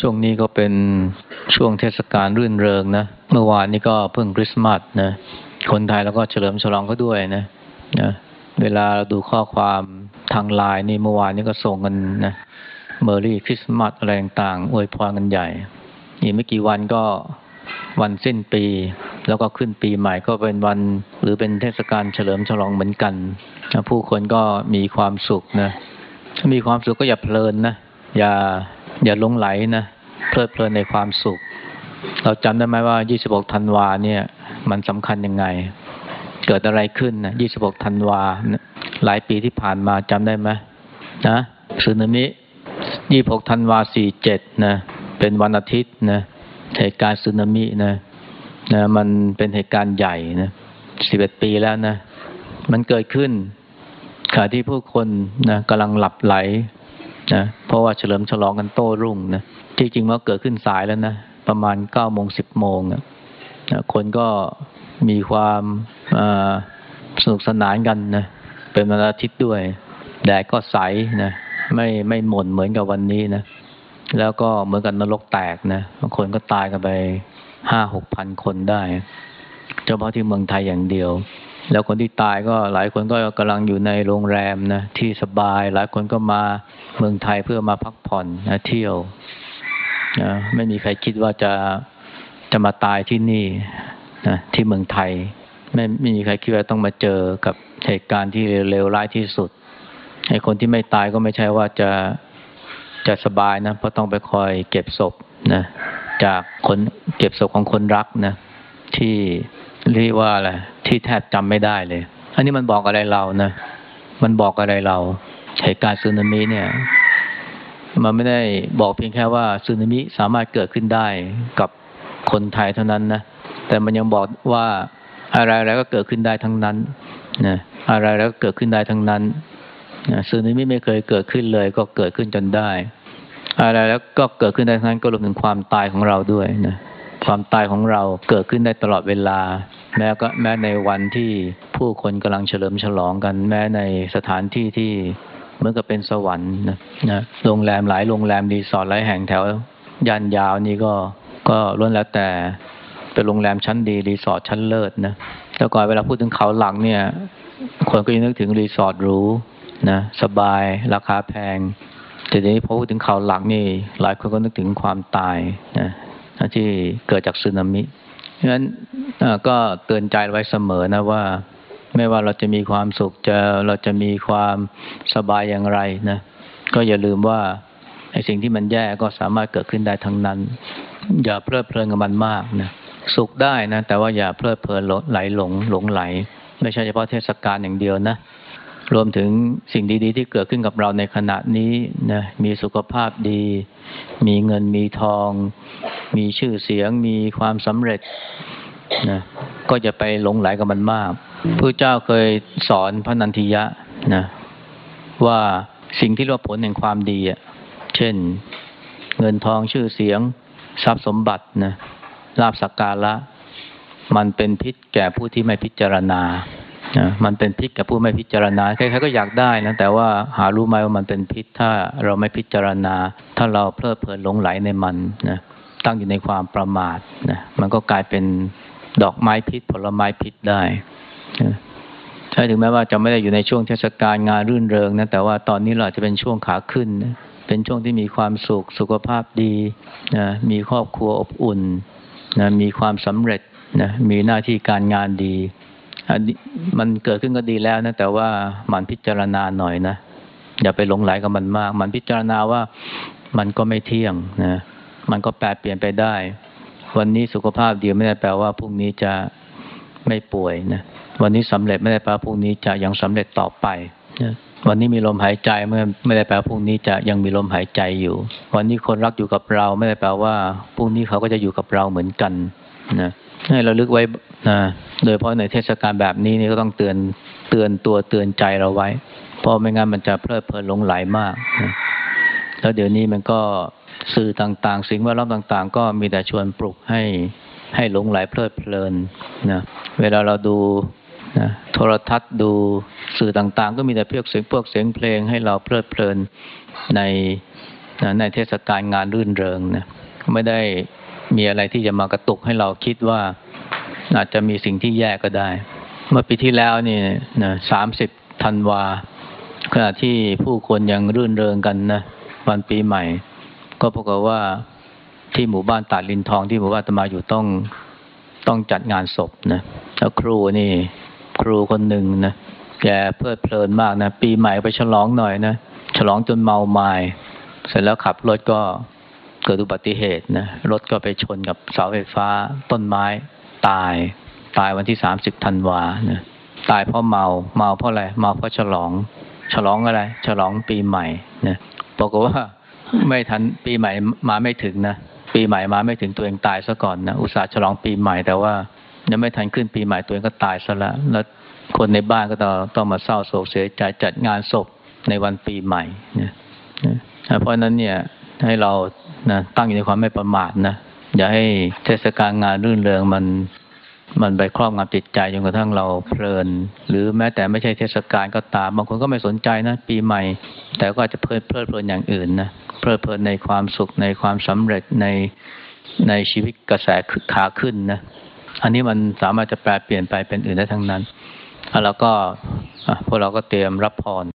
ช่วงนี้ก็เป็นช่วงเทศกาลรื่นเริงนะ เมื่อวานนี้ก็เพิ่งคริสต์มาสนะ คนไทยแล้วก็เฉลิมฉลองก็ด้วยนะนะเวลาเราดูข้อความทางไลน์นี่เมื่อวานนี้ก็ส่งกันนะเมอรี่คริสต์มาสอะไรต่างๆอวยพรกันใหญ่อีกไม่กี่วันก็วันสิ้นปี แล้วก็ขึ้นปีใหม่ก็เป็นวัน หรือเป็นเทศกาลเฉลิมฉลองเหมือนกันนะผู้คนก็มีความสุขนะ ถ้ามีความสุขก็อย่าเพลินนะ อย่า อย่าลงไหลนะเพลิดเพลินในความสุข เราจำได้ไหมว่า 26 ธันวาเนี่ย มันสำคัญยังไง เกิดอะไรขึ้นนะ26 ธันวาหลายปีที่ผ่านมาจำได้ไหมนะสึนามิ 26 ธันวา 47 นะ เป็นวันอาทิตย์นะเหตุการณ์สึนามินะนะมันเป็นเหตุการณ์ใหญ่นะ 11 ปีแล้วนะ มันเกิดขึ้นขณะที่ผู้คนนะกำลังหลับไหล นะเพราะว่าเฉลิมฉลองกันโต้รุ่งนะที่จริงมันเกิดขึ้นสายแล้วนะประมาณเก้าโมงสิบโมงนะคนก็มีความสนุกสนานกันนะเป็นวันอาทิตย์ด้วยแดดก็ใสนะไม่ไม่หม่นเหมือนกับวันนี้นะแล้วก็เหมือนกันนรกแตกนะบางคนก็ตายกันไปห้าหกพันคนได้ เฉพาะที่เมืองไทยอย่างเดียว แล้วคนที่ตายก็หลายคนก็กำลังอยู่ในโรงแรมนะที่สบาย หลายคนก็มาเมืองไทยเพื่อมาพักผ่อนนะเที่ยวนะไม่มีใครคิดว่าจะจะมาตายที่นี่นะที่เมืองไทย ไม่ไม่มีใครคิดว่าต้องมาเจอกับเหตุการณ์ที่เลวร้ายที่สุดไอ้คนที่ไม่ตายก็ไม่ใช่ว่าจะจะสบายนะเพราะต้องไปคอยเก็บศพนะจากคนเก็บศพของคนรักนะที่เรียกว่าอะไร ที่แทบจำไม่ได้เลย อันนี้มันบอกอะไรเรานะ มันบอกอะไรเราเหตุการณ์สึนามิเนี่ย มันไม่ได้บอกเพียงแค่ว่าสึนามิสามารถเกิดขึ้นได้กับคนไทยเท่านั้นนะ แต่มันยังบอกว่าอะไรแล้วก็เกิดขึ้นได้ทั้งนั้นนะอะไรแล้วก็เกิดขึ้นได้ทั้งนั้นนะสึนามิไม่เคยเกิดขึ้นเลย ก็เกิดขึ้นจนได้ อะไรแล้วก็เกิดขึ้นได้ทั้งนั้นก็รวมถึงความตายของเราด้วยนะความตายของเราเกิดขึ้นได้ตลอดเวลา แม้ก็แม้ในวันที่ผู้คนกำลังเฉลิมฉลองกัน แม้ในสถานที่ที่เหมือนกับเป็นสวรรค์นะนะโรงแรมหลายโรงแรมรีสอร์ทหลายแห่งแถวย่านยาวนี่ก็ก็ล้วนแล้วแต่เป็นโรงแรมชั้นดีรีสอร์ทชั้นเลิศนะแล้วก่อนเวลาพูดถึงเขาหลักเนี่ย คนก็ยังนึกถึงรีสอร์ทหรูนะสบายราคาแพง แต่ทีนี้พอพูดถึงเขาหลังนี่ หลายคนก็นึกถึงความตายนะที่เกิดจากสึนามิ ฉะนั้นก็เตือนใจไว้เสมอนะว่า ไม่ว่าเราจะมีความสุขจะเราจะมีความสบายอย่างไรนะก็อย่าลืมว่าไอ้สิ่งที่มันแย่ก็สามารถเกิดขึ้นได้ทั้งนั้น อย่าเพลิดเพลินกับมันมากนะสุขได้นะ แต่ว่าอย่าเพลิดเพลินไหลหลงหลงไหล ไม่ใช่เฉพาะเทศกาลอย่างเดียวนะ รวมถึงสิ่งดี ๆ ที่เกิดขึ้นกับเราในขณะนี้นะมีสุขภาพดี มีเงินมีทอง มีชื่อเสียง มีความสำเร็จนะก็จะไปหลงไหลกับมันมากพระเจ้าเคยสอนพระนันทิยะนะว่าสิ่งที่เรียกผลแห่งความดีอะเช่น เงินทองชื่อเสียง ทรัพย์สมบัตินะลาบสักการะ มันเป็นพิษแก่ผู้ที่ไม่พิจารณา นะมันเป็นพิษกับผู้ไม่พิจารณาใครๆก็อยากได้นะแต่ว่าหารู้ไหมว่ามันเป็นพิษถ้าเราไม่พิจารณา ถ้าเราเพลิดเพลินหลงไหลในมันนะตั้งอยู่ในความประมาทนะมันก็กลายเป็นดอกไม้พิษ ผลไม้พิษได้นะใช่ถึงแม้ว่าจะไม่ได้อยู่ในช่วงเทศกาลงานรื่นเริงนะแต่ว่าตอนนี้เราจะเป็นช่วงขาขึ้นนะเป็นช่วงที่มีความสุขสุขภาพดีนะมีครอบครัวอบอุ่นนะมีความสำเร็จนะมีหน้าที่การงานดี มันเกิดขึ้นก็ดีแล้วนะ แต่ว่ามันพิจารณาหน่อยนะ อย่าไปหลงไหลกับมันมาก มันพิจารณาว่ามันก็ไม่เที่ยงนะ มันก็แปรเปลี่ยนไปได้ วันนี้สุขภาพดีไม่ได้แปลว่าพรุ่งนี้จะไม่ป่วยนะ วันนี้สำเร็จไม่ได้แปลว่าพรุ่งนี้จะยังสำเร็จต่อไปนะวันนี้มีลมหายใจไม่ไม่ได้แปลว่าพรุ่งนี้จะยังมีลมหายใจอยู่ วันนี้คนรักอยู่กับเรา ไม่ได้แปลว่าพรุ่งนี้เขาก็จะอยู่กับเราเหมือนกันนะ ให้เราลึกไว้นะโดยเพราะในเทศกาลแบบนี้นี่ก็ต้องเตือนเตือนตัวเตือนใจเราไว้ เพราะไม่งั้นมันจะเพลิดเพลินหลงไหลมากนะแล้วเดี๋ยวนี้มันก็สื่อต่างๆ สิ่งแวดล้อมต่างๆ ก็มีแต่ชวนปลุกให้ให้หลงไหลเพลิดเพลินนะเวลาเราดูนะโทรทัศน์ดูสื่อต่างๆ ก็มีแต่เพียงเสียงพวกเสียงเพลงให้เราเพลิดเพลินในในนะในเทศกาลงานรื่นเริงนะไม่ได้ มีอะไรที่จะมากระตุกให้เราคิดว่าอาจจะมีสิ่งที่แย่ก็ได้ เมื่อปีที่แล้วนี่นะสามสิบธันวา ขณะที่ผู้คนยังรื่นเริงกันนะวันปีใหม่ ก็ปรากฏว่าที่หมู่บ้านตาดลินทองที่หมู่บ้านตมาอยู่ต้องต้องจัดงานศพนะแล้วครูนี่ ครูคนหนึ่งนะแกเพลิดเพลินมากนะปีใหม่ไปฉลองหน่อยนะฉลองจนเมาไมา้เสร็จแล้วขับรถก็ เกิดอุบัติเหตุนะรถก็ไปชนกับเสาไฟฟ้าต้นไม้ตาย ตายวันที่สามสิบธันวานะตายเพราะเมาเมาเพราะอะไรเมาเพราะฉลอง ฉลองอะไร ฉลองปีใหม่นะบอกว่าไม่ทันปีใหม่มาไม่ถึงนะปีใหม่มาไม่ถึงตัวเองตายซะก่อนนะอุตส่าห์ฉลองปีใหม่แต่ว่ายังไม่ทันขึ้นปีใหม่ตัวเองก็ตายซะแล้วแล้วคนในบ้านก็ต้องต้องมาเศร้าโศกเสียใจจัดงานศพในวันปีใหม่นะนะเพราะนั้นเนี่ย ให้เรานะตั้งอยู่ในความไม่ประมาทนะอย่าให้เทศกาลงานรื่นเริงมันมันไปครอบงำจิตใจจนกระทั่งเราเพลิน หรือแม้แต่ไม่ใช่เทศกาลก็ตามบางคนก็ไม่สนใจนะปีใหม่ แต่ก็อาจจะเพลิดเพลินอย่างอื่นนะเพลิดเพลินในความสุขในความสำเร็จในในชีวิตกระแสขาขึ้นนะอันนี้มันสามารถจะแปลเปลี่ยนไปเป็นอื่นได้ทั้งนั้นแล้วก็พวกเราก็เตรียมรับพร